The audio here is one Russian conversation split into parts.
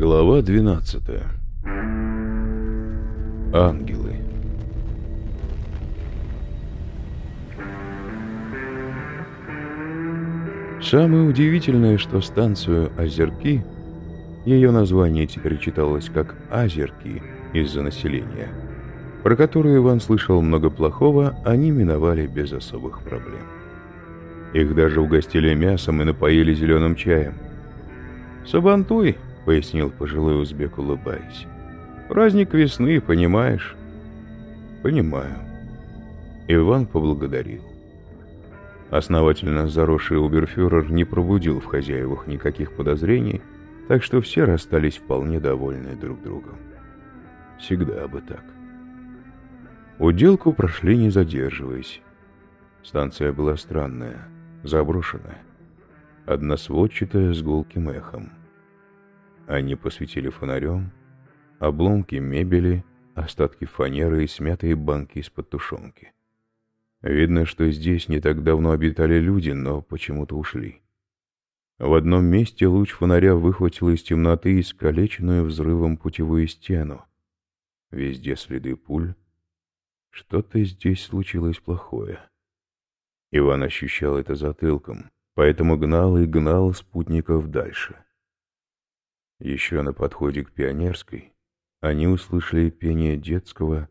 Глава 12 Ангелы Самое удивительное, что станцию Озерки, ее название теперь читалось как Азерки из-за населения, про которую Иван слышал много плохого, они миновали без особых проблем. Их даже угостили мясом и напоили зеленым чаем. «Сабантуй», — пояснил пожилой узбек, улыбаясь. «Праздник весны, понимаешь?» «Понимаю». Иван поблагодарил. Основательно заросший уберфюрер не пробудил в хозяевах никаких подозрений, так что все расстались вполне довольны друг другом. Всегда бы так. Уделку прошли не задерживаясь. Станция была странная, заброшенная, односводчатая с гулким эхом. Они посветили фонарем, обломки мебели, остатки фанеры и смятые банки из-под тушенки. Видно, что здесь не так давно обитали люди, но почему-то ушли. В одном месте луч фонаря выхватил из темноты искалеченную взрывом путевую стену. Везде следы пуль. Что-то здесь случилось плохое. Иван ощущал это затылком, поэтому гнал и гнал спутников дальше. Еще на подходе к Пионерской они услышали пение детского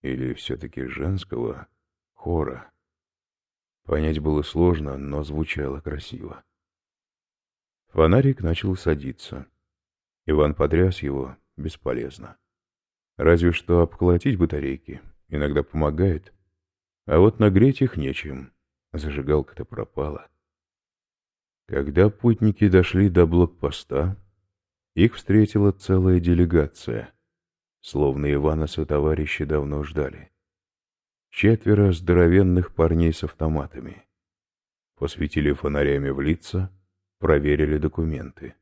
или все-таки женского хора. Понять было сложно, но звучало красиво. Фонарик начал садиться. Иван потряс его бесполезно. Разве что обколотить батарейки иногда помогает, а вот нагреть их нечем. Зажигалка-то пропала. Когда путники дошли до блокпоста, их встретила целая делегация, словно Ивана со товарищи давно ждали. Четверо здоровенных парней с автоматами. Посветили фонарями в лица, проверили документы.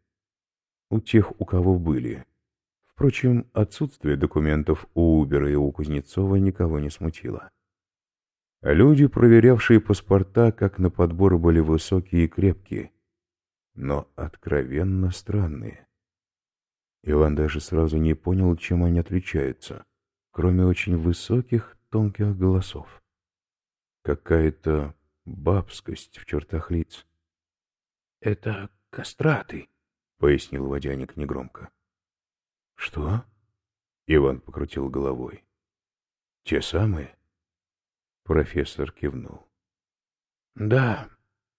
У тех, у кого были. Впрочем, отсутствие документов у Убера и у Кузнецова никого не смутило. Люди, проверявшие паспорта, как на подбор, были высокие и крепкие, но откровенно странные. Иван даже сразу не понял, чем они отличаются, кроме очень высоких, тонких голосов. Какая-то бабскость в чертах лиц. — Это кастраты, — пояснил водяник негромко. — Что? — Иван покрутил головой. — Те самые? Профессор кивнул. — Да,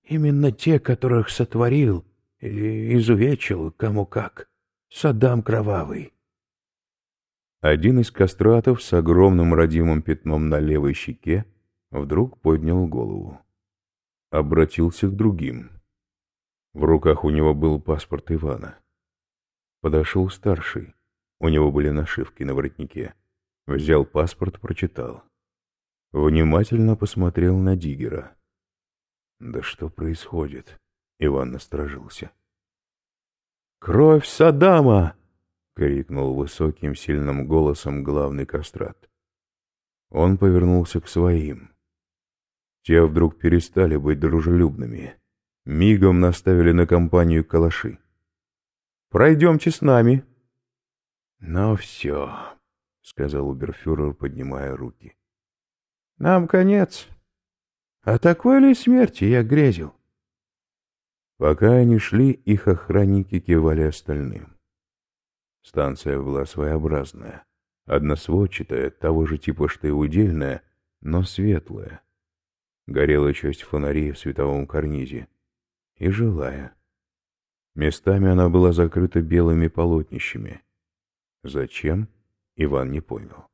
именно те, которых сотворил или изувечил кому как. Саддам Кровавый. Один из кастратов с огромным родимым пятном на левой щеке вдруг поднял голову. Обратился к другим. В руках у него был паспорт Ивана. Подошел старший. У него были нашивки на воротнике. Взял паспорт, прочитал. Внимательно посмотрел на Дигера. «Да что происходит?» Иван насторожился. «Кровь Саддама!» — крикнул высоким сильным голосом главный кастрат. Он повернулся к своим. Те вдруг перестали быть дружелюбными. Мигом наставили на компанию калаши. «Пройдемте с нами». «Ну все», — сказал уберфюрер, поднимая руки. «Нам конец. А такой ли смерти я грезил?» Пока они шли, их охранники кивали остальным. Станция была своеобразная, односводчатая, того же типа, что и удельная, но светлая. Горела часть фонарей в световом карнизе. И жилая. Местами она была закрыта белыми полотнищами. Зачем? Иван не понял.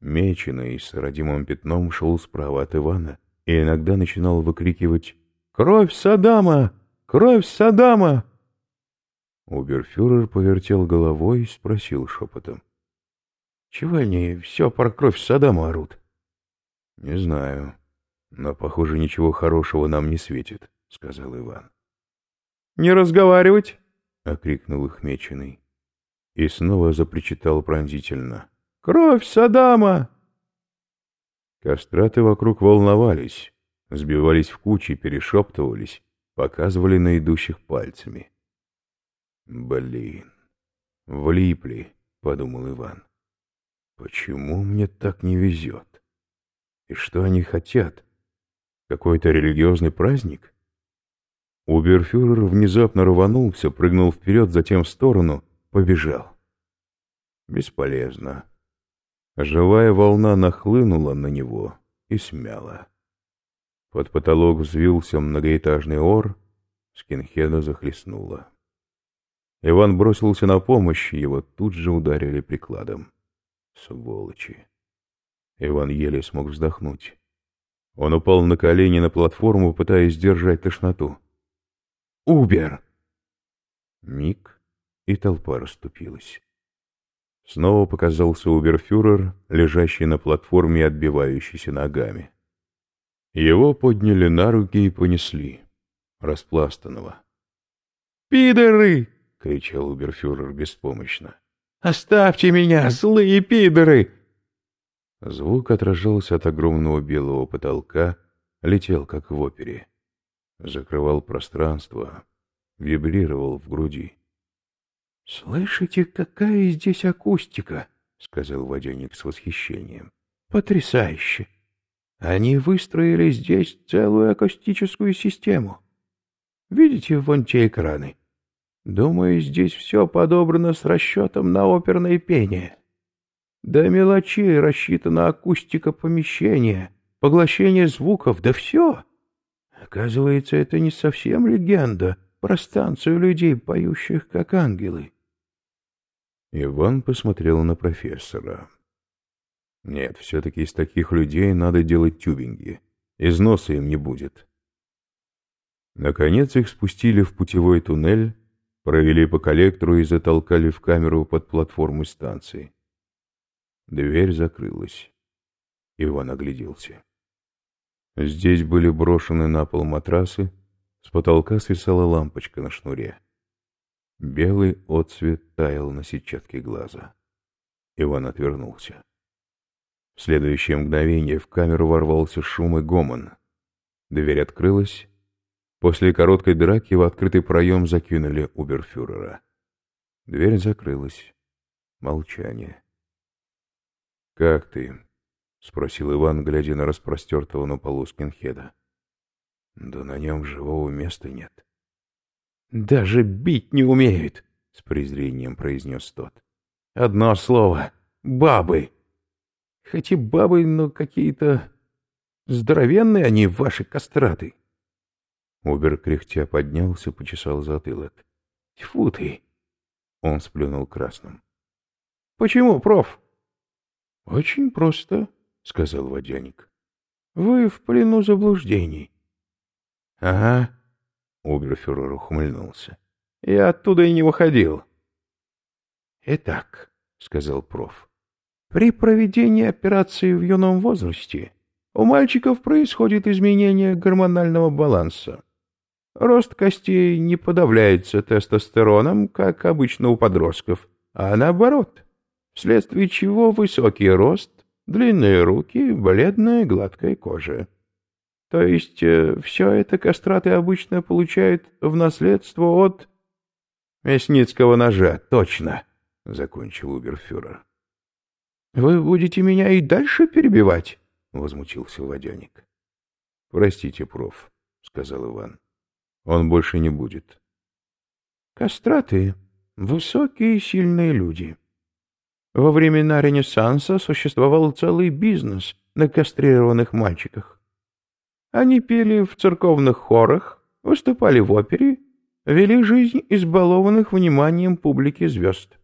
Меченый с родимым пятном шел справа от Ивана и иногда начинал выкрикивать «Кровь Саддама! Кровь Саддама!» Уберфюрер повертел головой и спросил шепотом. — Чего они все про кровь Саддама орут? — Не знаю, но, похоже, ничего хорошего нам не светит, — сказал Иван. — Не разговаривать! — окрикнул их меченый. И снова запричитал пронзительно. — Кровь Саддама! Кастраты вокруг волновались, сбивались в кучи, перешептывались, показывали на идущих пальцами. Блин, «Влипли», — подумал Иван. «Почему мне так не везет? И что они хотят? Какой-то религиозный праздник?» Уберфюрер внезапно рванулся, прыгнул вперед, затем в сторону, побежал. Бесполезно. Живая волна нахлынула на него и смяла. Под потолок взвился многоэтажный ор, скинхеда захлестнуло. Иван бросился на помощь, его тут же ударили прикладом. Сволочи. Иван еле смог вздохнуть. Он упал на колени на платформу, пытаясь сдержать тошноту. Убер!» Миг, и толпа расступилась. Снова показался уберфюрер, лежащий на платформе и отбивающийся ногами. Его подняли на руки и понесли, распластанного. «Пидоры!» — кричал уберфюрер беспомощно. «Оставьте меня, злые пидоры!» Звук отражался от огромного белого потолка, летел, как в опере закрывал пространство, вибрировал в груди. — Слышите, какая здесь акустика? — сказал водяник с восхищением. — Потрясающе! Они выстроили здесь целую акустическую систему. Видите вон те экраны? Думаю, здесь все подобрано с расчетом на оперное пение. До мелочей рассчитана акустика помещения, поглощение звуков, да все. Оказывается, это не совсем легенда про станцию людей, поющих как ангелы. Иван посмотрел на профессора. Нет, все-таки из таких людей надо делать тюбинги. Износа им не будет. Наконец их спустили в путевой туннель, провели по коллектору и затолкали в камеру под платформу станции. Дверь закрылась. Иван огляделся. Здесь были брошены на пол матрасы, с потолка свисала лампочка на шнуре. Белый отцвет таял на сетчатке глаза. Иван отвернулся. В следующее мгновение в камеру ворвался шум и гомон. Дверь открылась. После короткой драки в открытый проем закинули уберфюрера. Дверь закрылась. Молчание. «Как ты?» — спросил Иван, глядя на распростертого на полу скинхеда. — Да на нем живого места нет. — Даже бить не умеют, — с презрением произнес тот. — Одно слово — бабы. Хоть и бабы, но какие-то здоровенные они, ваши кастраты. Убер кряхтя поднялся, почесал затылок. — Тьфу ты! Он сплюнул красным. — Почему, проф? — Очень просто. — сказал водяник. — Вы в плену заблуждений. — Ага. Оберфюрер ухмыльнулся. — Я оттуда и не выходил. — Итак, — сказал проф, — при проведении операции в юном возрасте у мальчиков происходит изменение гормонального баланса. Рост костей не подавляется тестостероном, как обычно у подростков, а наоборот, вследствие чего высокий рост длинные руки, бледная гладкая кожа. То есть э, все это кастраты обычно получают в наследство от... Мясницкого ножа, точно, — закончил Уберфюрер. — Вы будете меня и дальше перебивать? — возмутился водяник. — Простите, проф, — сказал Иван. — Он больше не будет. — Кастраты — высокие и сильные люди. Во времена Ренессанса существовал целый бизнес на кастрированных мальчиках. Они пели в церковных хорах, выступали в опере, вели жизнь избалованных вниманием публики звезд.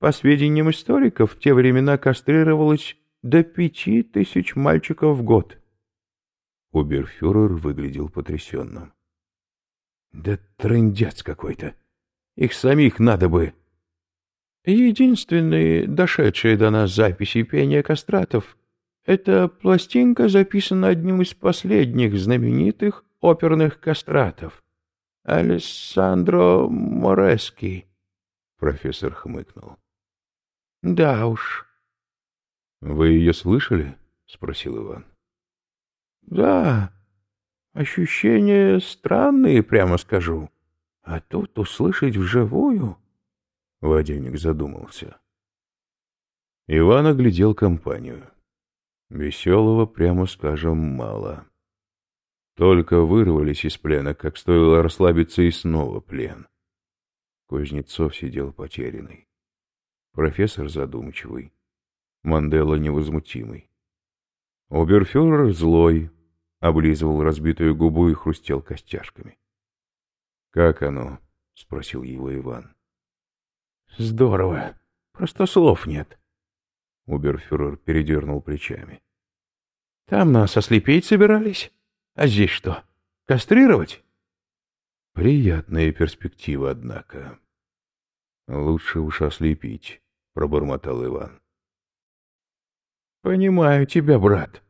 По сведениям историков, в те времена кастрировалось до пяти тысяч мальчиков в год. Уберфюрер выглядел потрясенным. — Да трындец какой-то! Их самих надо бы Единственные дошедшие до нас записи пения кастратов — это пластинка записана одним из последних знаменитых оперных кастратов — Алессандро Морески. Профессор хмыкнул. — Да уж. — Вы ее слышали? — спросил Иван. — Да. Ощущения странные, прямо скажу. А тут услышать вживую... Водяник задумался. Иван оглядел компанию. Веселого, прямо скажем, мало. Только вырвались из плена, как стоило расслабиться, и снова плен. Кузнецов сидел потерянный. Профессор задумчивый. Мандела невозмутимый. Оберфюрер злой, облизывал разбитую губу и хрустел костяшками. «Как оно?» — спросил его Иван. «Здорово. Просто слов нет». Уберфюрер передернул плечами. «Там нас ослепить собирались? А здесь что, кастрировать?» «Приятная перспектива, однако». «Лучше уж ослепить», — пробормотал Иван. «Понимаю тебя, брат»,